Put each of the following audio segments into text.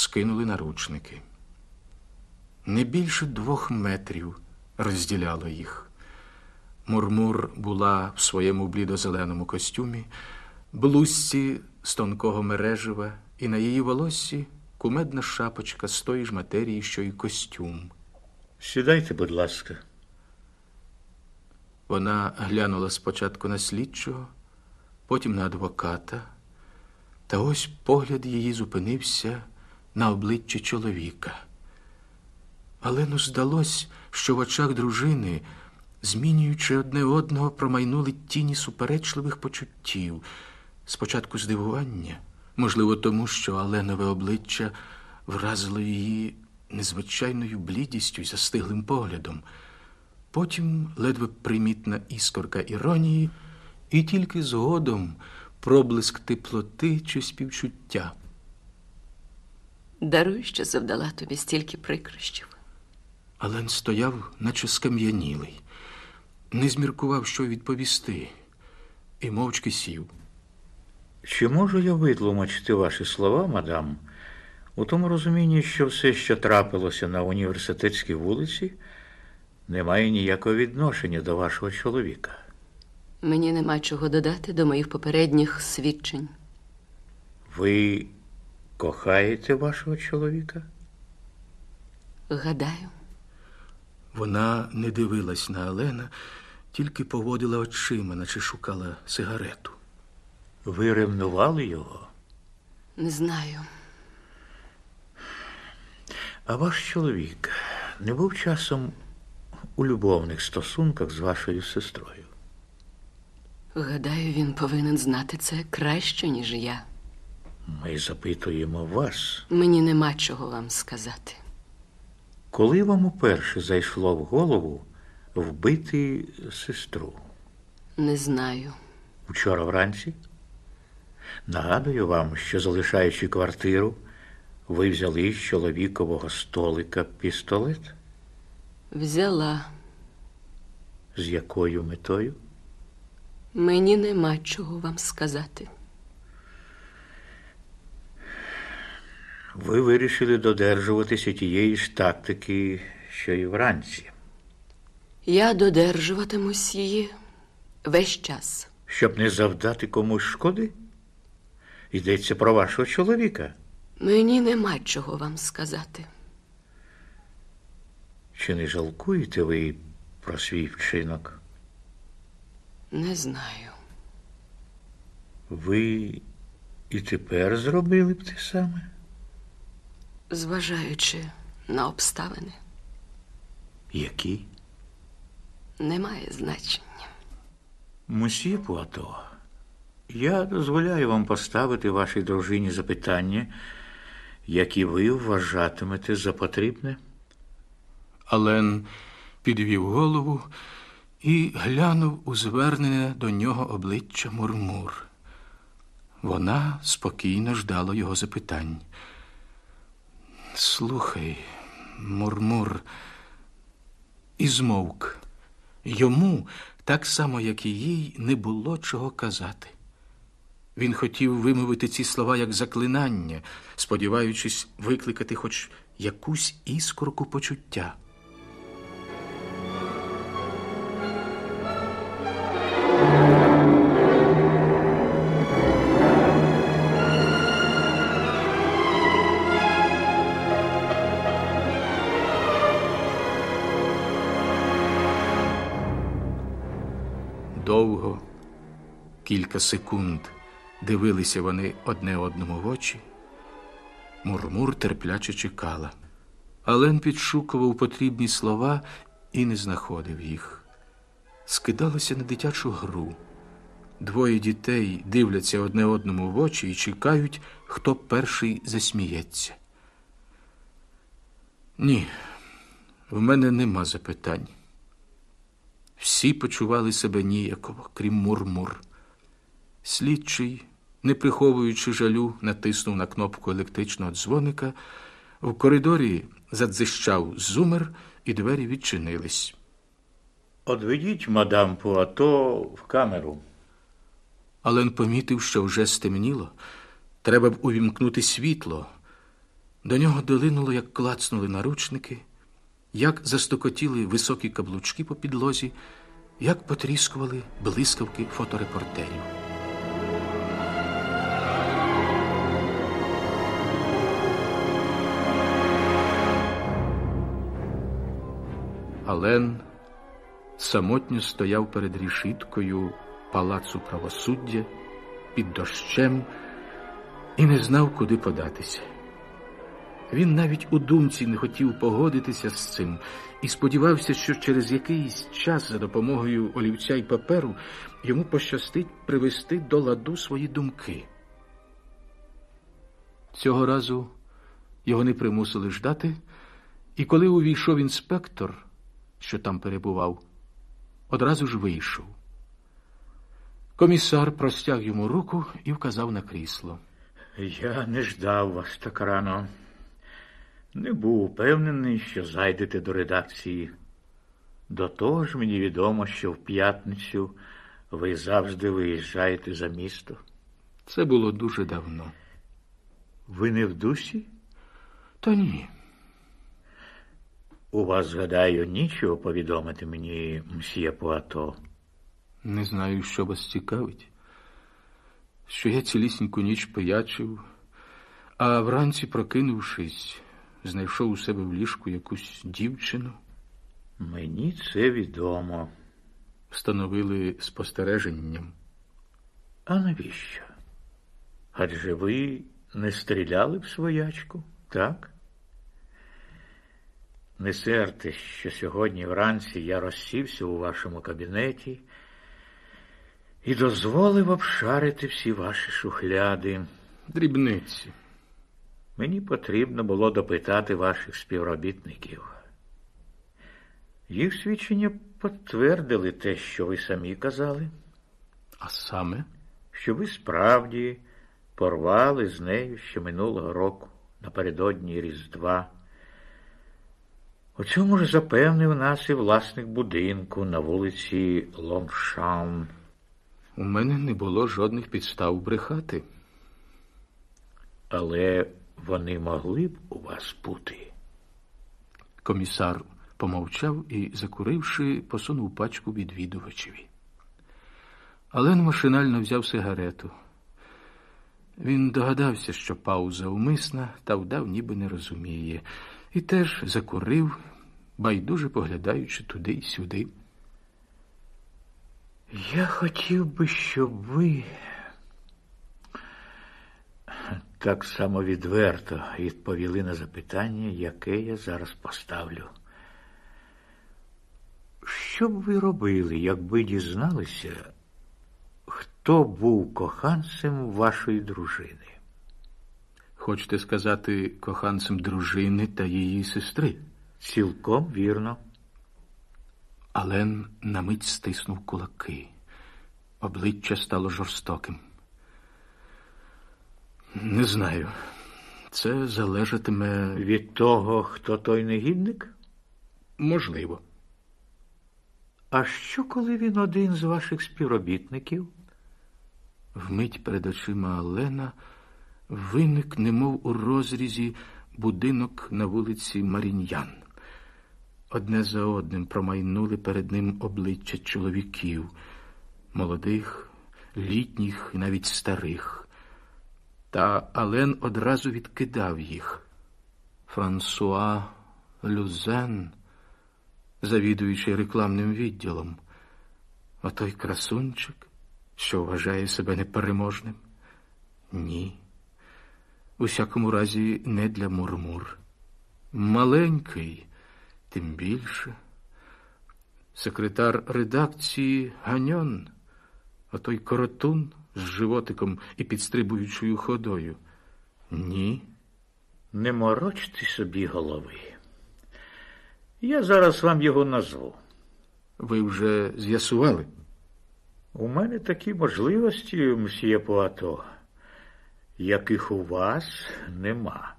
скинули наручники. Не більше двох метрів розділяло їх. Мурмур була в своєму блідозеленому костюмі, блузці з тонкого мережева, і на її волоссі кумедна шапочка з тої ж матерії, що й костюм. Сідайте, будь ласка. Вона глянула спочатку на слідчого, потім на адвоката, та ось погляд її зупинився на обличчі чоловіка. Але ну здалось, що в очах дружини, змінюючи одне одного, промайнули тіні суперечливих почуттів. Спочатку здивування, можливо, тому, що Аленове обличчя вразило її незвичайною блідістю й застиглим поглядом. Потім ледве примітна іскорка іронії, і тільки згодом проблиск теплоти чи співчуття. Даруй, що завдала тобі стільки прикрощів. Ален стояв, наче скам'янілий, не зміркував, що відповісти, і мовчки сів. Чи можу я витлумачити ваші слова, мадам, у тому розумінні, що все, що трапилося на університетській вулиці, не має ніякого відношення до вашого чоловіка? Мені нема чого додати до моїх попередніх свідчень. Ви кохаєте вашого чоловіка? Гадаю, Вона не дивилась на Алена, тільки поводила очима, наче шукала сигарету. Ви ревнували його? не знаю. А ваш чоловік не був часом у любовних стосунках з вашою сестрою? Гадаю, він повинен знати це краще, ніж я. Ми запитуємо вас, Мені нема чого вам сказати. коли вам уперше зайшло в голову вбити сестру? Не знаю. Вчора вранці? Нагадую вам, що залишаючи квартиру, ви взяли з чоловікового столика пістолет. Взяла. З якою метою? Мені нема чого вам сказати. Ви вирішили додержуватися тієї ж тактики, що і вранці, Я додержуватимусь її весь час. щоб не завдати комусь шкоди? Йдеться про вашого чоловіка. Мені нема чого вам сказати. Чи не жалкуєте ви про свій вчинок? Не знаю. Ви і тепер зробили б те саме? Зважаючи на обставини, Які? немає значення. Мусі Пуато, я дозволяю вам поставити вашій дружині запитання, які ви вважатимете за потрібне. Ален підвів голову і глянув у звернене до нього обличчя Мурмур. Вона спокійно ждала його запитань. Слухай, Мурмур, і змовк. Йому, так само, як і їй, не було чого казати. Він хотів вимовити ці слова як заклинання, сподіваючись викликати хоч якусь іскорку почуття. Довго, кілька секунд дивилися вони одне одному в очі. Мурмур терпляче чекала. Ален підшукував потрібні слова і не знаходив їх. Скидалося на дитячу гру. Двоє дітей дивляться одне одному в очі і чекають, хто перший засміється. Ні, в мене нема запитань. Всі почували себе ніяково, крім мурмур. Слідчий, не приховуючи жалю, натиснув на кнопку електричного дзвоника. В коридорі задзищав зумер, і двері відчинились. Одведіть мадам Пуато в камеру. Ален помітив, що вже стемніло. Треба б увімкнути світло. До нього долинуло, як клацнули наручники, як застукотіли високі каблучки по підлозі, як потріскували блискавки фоторепортерів. Ален самотньо стояв перед рішіткою палацу правосуддя під дощем і не знав, куди податися. Він навіть у думці не хотів погодитися з цим і сподівався, що через якийсь час за допомогою олівця й паперу йому пощастить привести до ладу свої думки. Цього разу його не примусили ждати, і коли увійшов інспектор, що там перебував, одразу ж вийшов. Комісар простяг йому руку і вказав на крісло. Я не ждав вас так рано. Не був упевнений, що зайдете до редакції. До того ж мені відомо, що в п'ятницю ви завжди виїжджаєте за місто. Це було дуже давно. Ви не в дусі? Та ні. У вас, згадаю, нічого повідомити мені, мсьє Пуато. Не знаю, що вас цікавить. Що я цілісіньку ніч пиячив, а вранці, прокинувшись, знайшов у себе в ліжку якусь дівчину, Мені це відомо. встановили спостереженням. А навіщо? Адже ви не стріляли в своячку, так? Не серте, що сьогодні вранці я розсівся у вашому кабінеті і дозволив обшарити всі ваші шухляди. Дрібниці. Мені потрібно було допитати ваших співробітників. Їх свідчення підтвердили те, що ви самі казали. А саме що ви справді порвали з нею ще минулого року напередодні Різдва. У цьому ж запевнив нас і власник будинку на вулиці Лонгшаун. у мене не було жодних підстав брехати. Але вони могли б у вас бути. Комісар помовчав і, закуривши, посунув пачку відвідувачеві. Ален машинально взяв сигарету. Він догадався, що пауза умисна, та вдав, ніби не розуміє, і теж закурив, байдуже поглядаючи туди й сюди. Я хотів би, щоб ви так само відверто відповіли на запитання, яке я зараз поставлю. Що б ви робили, якби дізналися, хто був коханцем вашої дружини? Хочете сказати коханцем дружини та її сестри? Цілком вірно. Ален на мить стиснув кулаки. Обличчя стало жорстоким. Не знаю. Це залежатиме Від того, хто той негідник? можливо. А що, коли він один з ваших співробітників? Вмить перед очима Алена виник, немов у розрізі, будинок на вулиці Маріньян. Одне за одним промайнули перед ним обличчя чоловіків, молодих, літніх і навіть старих. Та Ален одразу відкидав їх. Франсуа Люзен, завідуючий рекламним відділом, а той красунчик, що вважає себе непереможним? Ні. У всякому разі, не для мурмур. Маленький, тим більше. Секретар редакції Ганьон, а той коротун з животиком і підстрибуючою ходою. Ні. Не морочте собі голови. Я зараз вам його назву. Ви вже з'ясували? У мене такі можливості, мсьє Пуато, яких у вас нема.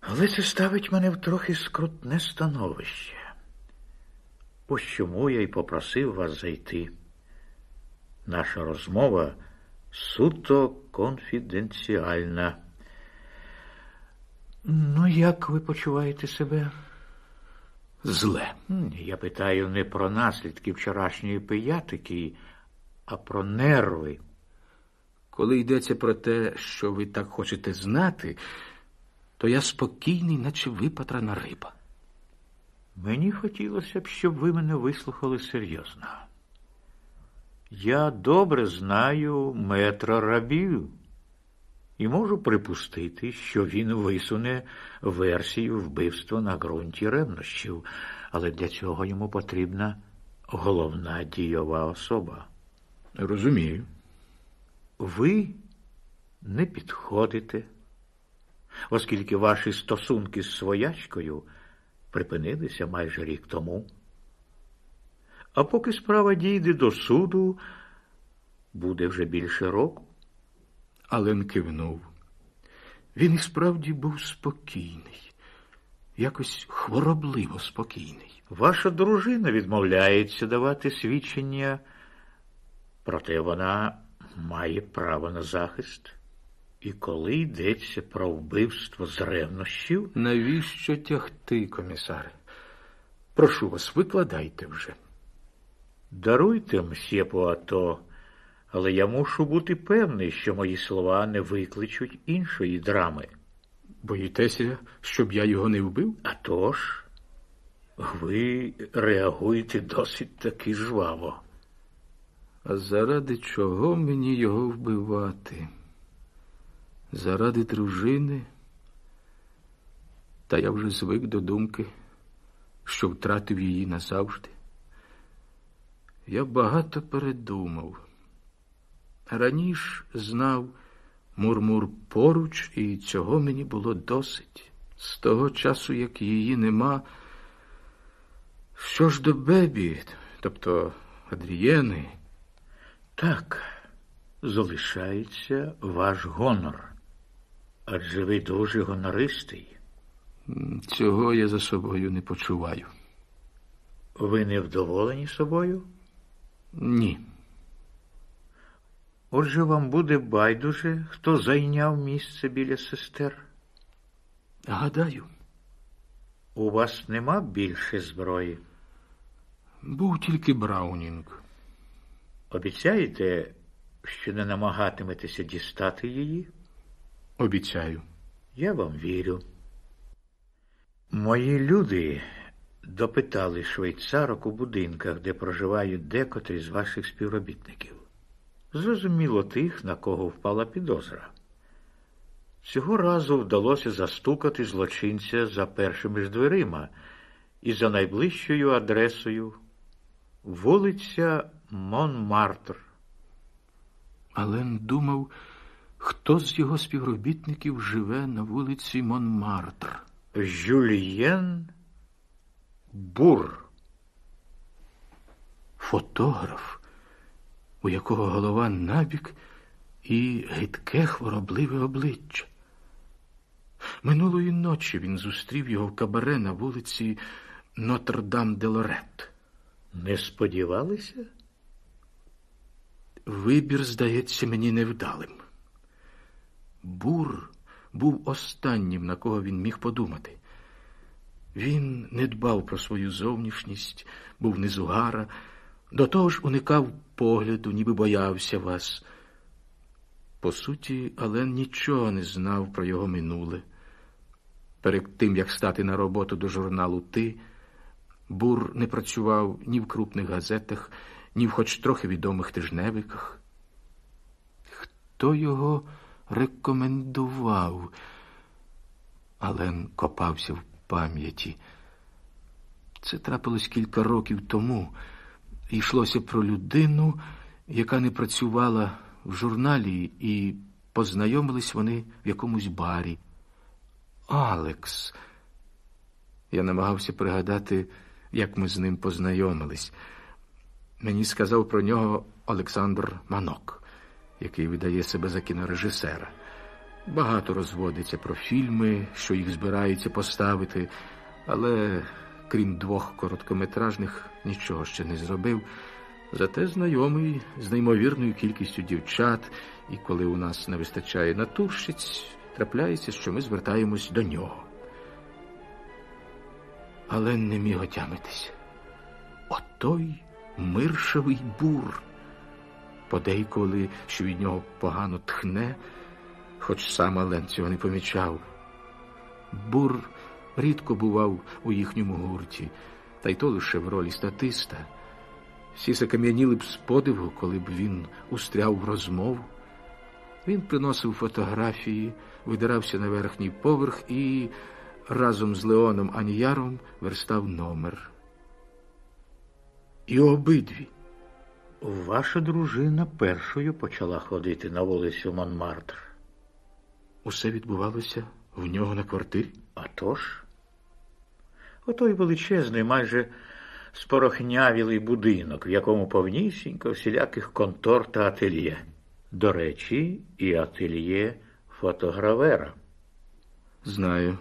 Але це ставить мене в трохи скрутне становище. Ось чому я й попросив вас зайти. Наша розмова суто конфіденціальна. Ну, як ви почуваєте себе? Зле. Я питаю не про наслідки вчорашньої пиятики, а про нерви. Коли йдеться про те, що ви так хочете знати, то я спокійний, наче випатрана риба. Мені хотілося б, щоб ви мене вислухали серйозно. Я добре знаю метра рабів і можу припустити, що він висуне версію вбивства на ґрунті ревнощів, але для цього йому потрібна головна дієва особа. Розумію. Ви не підходите, оскільки ваші стосунки з своячкою припинилися майже рік тому. А поки справа дійде до суду, буде вже більше року. Ален кивнув. Він і справді був спокійний, якось хворобливо спокійний. Ваша дружина відмовляється давати свідчення, проте вона має право на захист. І коли йдеться про вбивство з ревнощів, Навіщо тягти, комісаре? Прошу вас, викладайте вже. Даруйте, мсьє Пуато, але я мушу бути певний, що мої слова не викличуть іншої драми. Боїтеся, щоб я його не вбив? А тож, ви реагуєте досить таки жваво. А заради чого мені його вбивати? Заради дружини? Та я вже звик до думки, що втратив її назавжди. Я багато передумав. Раніше знав мурмур поруч, і цього мені було досить. З того часу, як її нема. Що ж до Бебі, тобто Адрієни, Так, залишається ваш гонор. Адже ви дуже гонористий. цього я за собою не почуваю. Ви не вдоволені собою? Ні. Отже, вам буде байдуже, хто зайняв місце біля сестер. Гадаю, У вас нема більше зброї. був тільки Браунінг. Обіцяєте, що не намагатиметеся дістати її? Обіцяю. Я вам вірю. Мої люди допитали швейцарок у будинках, де проживають декотрі з ваших співробітників. Зрозуміло тих, на кого впала підозра. Цього разу вдалося застукати злочинця за першими ж дверима і за найближчою адресою вулиця Монмартр. Ален думав, хто з його співробітників живе на вулиці Монмартр. Жюльєн Бур. Фотограф, у якого голова набік і гидке хворобливе обличчя. Минулої ночі він зустрів його в кабаре на вулиці Нотр-Дам-де-Лорет. Не сподівалися? Вибір, здається, мені невдалим. Бур був останнім, на кого він міг подумати. Він не дбав про свою зовнішність, був незугара, до того ж уникав погляду, ніби боявся вас. По суті, Ален нічого не знав про його минуле. Перед тим, як стати на роботу до журналу Ти, Бур не працював ні в крупних газетах, ні в хоч трохи відомих тижневиках. Хто його рекомендував? Ален копався в пам'яті. Це трапилось кілька років тому. Йшлося про людину, яка не працювала в журналі, і познайомились вони в якомусь барі. Алекс. Я намагався пригадати, як ми з ним познайомились. Мені сказав про нього Олександр Манок, який видає себе за кінорежисера. Багато розводиться про фільми, що їх збираються поставити, але крім двох короткометражних, нічого ще не зробив. Зате знайомий з неймовірною кількістю дівчат, і коли у нас не вистачає натурщиць, трапляється, що ми звертаємось до нього. Але не міг отямитися. Отой миршавий бур. Подейкували, що від нього погано тхне, хоч сам Ален цього не помічав. Бур рідко бував у їхньому гурті, та й то лише в ролі статиста. Всі закам'яніли б з подиву, коли б він устряв в розмову. Він приносив фотографії, видирався на верхній поверх і разом з Леоном Аніяром верстав номер. І обидві. Ваша дружина першою почала ходити на вулицю Монмартр. Усе відбувалося в нього на квартирі. А тож, отой величезний, майже спорохнявілий будинок, в якому повнісінько всіляких контор та ательє. До речі, і ательє фотогравера. Знаю.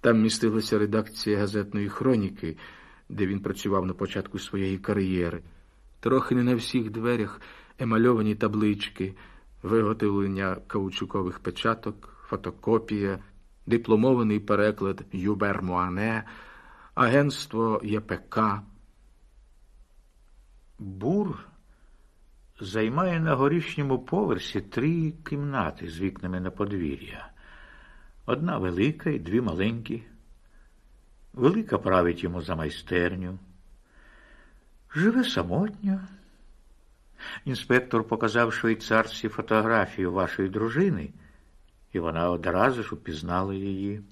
Там містилася редакція газетної хроніки, де він працював на початку своєї кар'єри. Трохи не на всіх дверях емальовані таблички, виготовлення каучукових печаток, фотокопія, дипломований переклад Юбер Муане, агентство ЄПК. Бур займає на горішньому поверсі три кімнати з вікнами на подвір'я. Одна велика і дві маленькі. Велика править йому за майстерню. Живе самотньо. Інспектор показав швейцарці фотографію вашої дружини, і вона одразу ж упізнала її.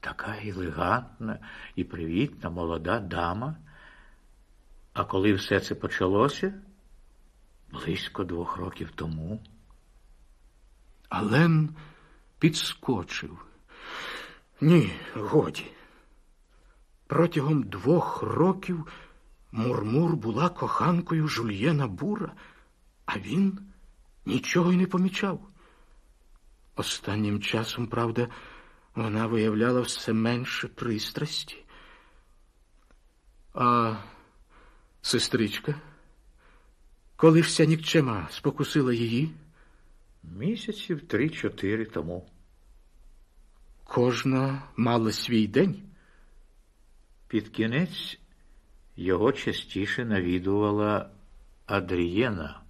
Така елегантна і привітна молода дама. А коли все це почалося? Близько двох років тому. Ален підскочив. Ні, годі. Протягом двох років Мурмур була коханкою Жульєна Бура, а він нічого й не помічав. Останнім часом, правда, вона виявляла все менше пристрасті. А сестричка, коли ж ця нікчема спокусила її, Місяців три-чотири тому. кожна мала свій день. Під кінець його частіше навідувала Адрієна.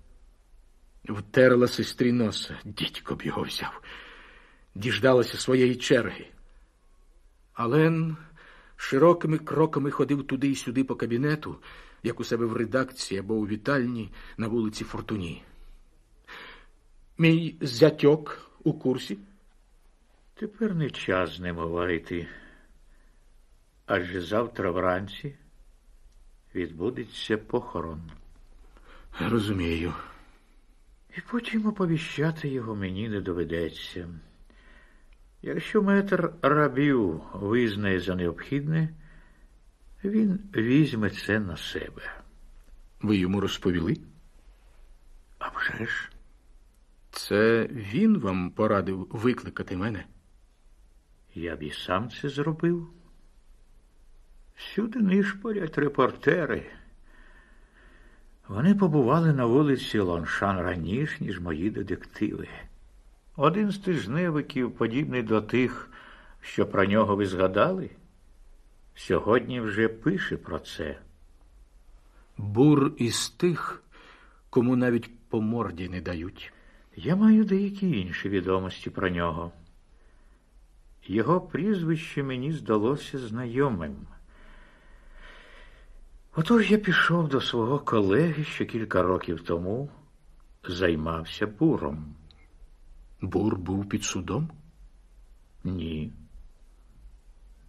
Втерла сестрі носа, дідько б його взяв. Діждалася своєї черги. Ален широкими кроками ходив туди й сюди по кабінету, як у себе в редакції або у вітальні на вулиці Фортуні. Мій зятьок у курсі. Тепер не час з ним говорити. Адже завтра вранці відбудеться похорон. Розумію. І потім оповіщати його мені не доведеться. Якщо метр рабів визнає за необхідне, він візьме це на себе. Ви йому розповіли? А вже ж, Це він вам порадив викликати мене? я б і сам це зробив. Всюди нишпорять репортери. Вони побували на вулиці Лоншан раніше, ніж мої детективи. Один з тижневиків, подібний до тих, що про нього ви згадали, сьогодні вже пише про це. Бур із тих, кому навіть по морді не дають. Я маю деякі інші відомості про нього. Його прізвище мені здалося знайомим. Отож я пішов до свого колеги, що кілька років тому займався буром. Бур був під судом? Ні.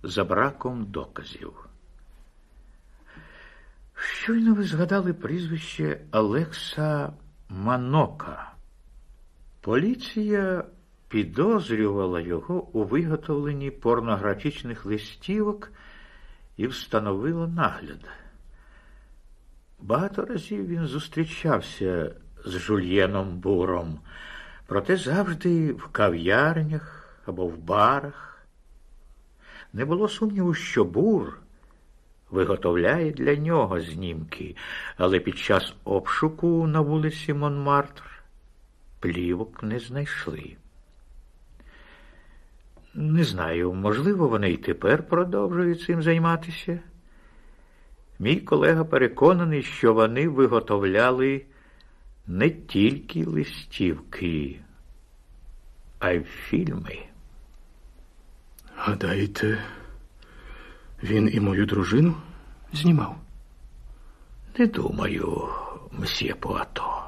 За браком доказів. Щойно ви згадали прізвище Олекса Манока. Поліція підозрювала його у виготовленні порнографічних листівок і встановила нагляд. Багато разів він зустрічався з Жульєном Буром, проте завжди в кав'ярнях або в барах. Не було сумніву, що бур виготовляє для нього знімки, але під час обшуку на вулиці Монмартр плівок не знайшли. Не знаю, можливо, вони й тепер продовжують цим займатися. Мій колега переконаний, що вони виготовляли не тільки листівки, а й фільми. Гадаєте, він і мою дружину знімав? Не думаю, мсьє Пуато.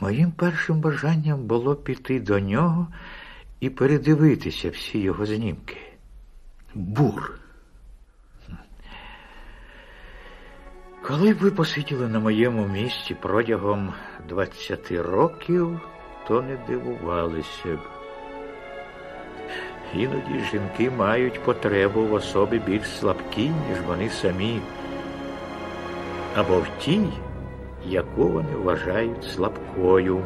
Моїм першим бажанням було піти до нього і передивитися всі його знімки. Бур. Коли б ви посиділи на моєму місці протягом 20 років, то не дивувалися б. Іноді жінки мають потребу в особі більш слабкій, ніж вони самі, або в тій, яку вони вважають слабкою.